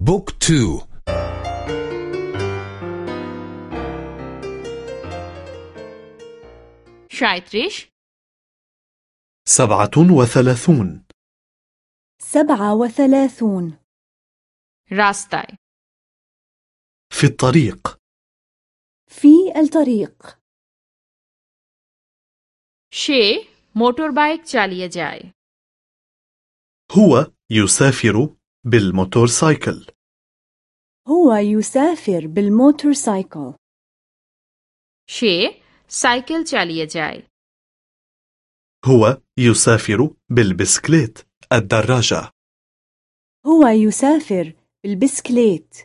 book two. সাঁইত্রিশ? سبعة وثلاثون. سبعة وثلاثون. রাস্তায় في الطريق. في الطريق. সে motor bike চালিয়ে যায় هو يسافر بالموتورسايكل هو يسافر بالموتورسايكل সে সাইকেল চালিয়ে যায় هو يسافر بالبسكليت الدراجة هو يسافر بالبسكليت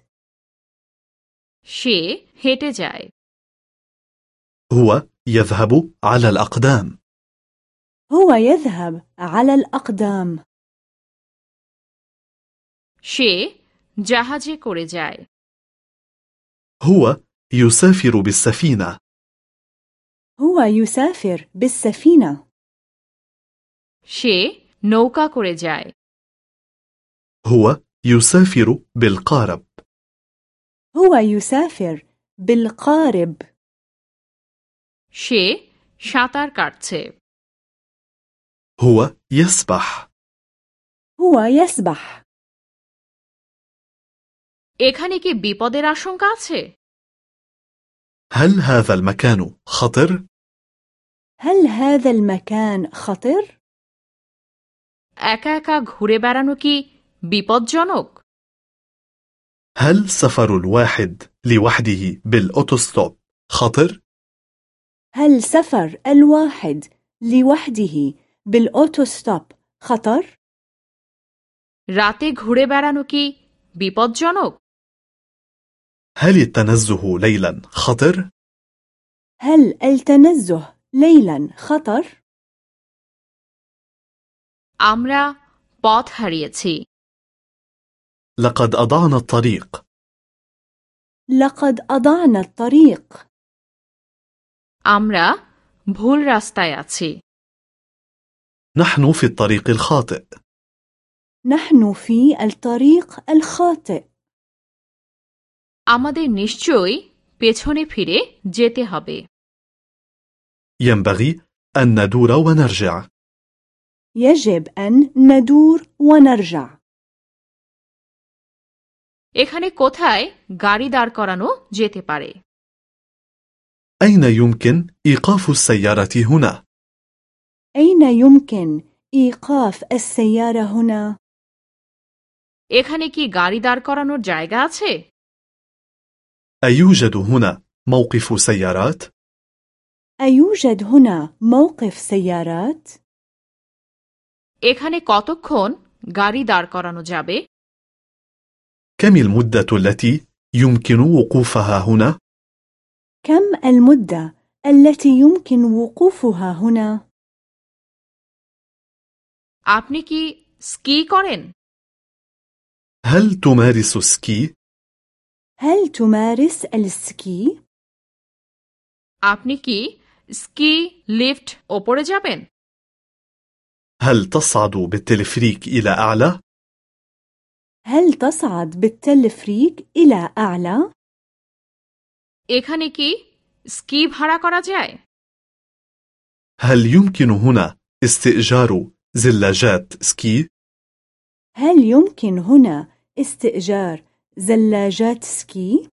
সে হেঁটে যায় هو يذهب على الأقدام هو يذهب على الأقدام সে জাহাজে করে যায় هو يسافر بالسفينة هو يسافر بالسفينة সে নৌকা করে যায় هو يسافر بالقارب هو يسافر بالقارب সে সাঁতার কাটছে هو يسبح هو يسبح এখানে কি বিপদের আশঙ্কা আছে هل هذا المكان خطر؟ هل هذا المكان خطر؟ একা একা ঘুরে বেড়ানো কি বিপজ্জনক هل سفر الواحد لوحده بالأوتوستوب خطر؟ هل سفر الواحد لوحده بالأوتوستوب خطر؟ রাতে ঘুরে বেড়ানো কি বিপজ্জনক هل التنزه ليلا خطر؟ هل التنزه ليلا خطر؟ আমরা পথ হারিয়েছি لقد أضعنا الطريق لقد أضعنا الطريق আমরা ভুল রাস্তায় আছি نحن في الطريق الخاطئ نحن في الطريق الخاطئ আমাদের নিশ্চয়ই পেছনে ফিরে যেতে হবে ينبغي أن ندور ونرجع يجب أن ندور ونرجع এখানে কোথায় গাড়ি দাঁড় করানো যেতে পারে أين يمكن إيقاف السيارة هنا؟ أين يمكن إيقاف السيارة هنا؟ এখানে কি গাড়ি দাঁড় করানোর জায়গা আছে أيوجد هنا موقف سيارات؟ أيوجد هنا موقف سيارات؟ এখানে কতক্ষণ গাড়ি দাঁড় করানো যাবে كم المدة التي يمكن وقوفها هنا؟ كم المدة التي يمكن وقوفها هنا؟ আপনি কি স্কি করেন هل تمارس سكي؟ هل تمارس السكي؟ আপনি কি স্কি লিফট ওপরে যাবেন هل تصعد بالتلفريك إلى أعلى؟ هل تصعد بالتلفريك إلى أعلى؟ এখানে কি স্কি ভাড়া করা যায় هل يمكن هنا استئجار زلاجات سكي؟ هل يمكن هنا استئجار زلاجات سكي؟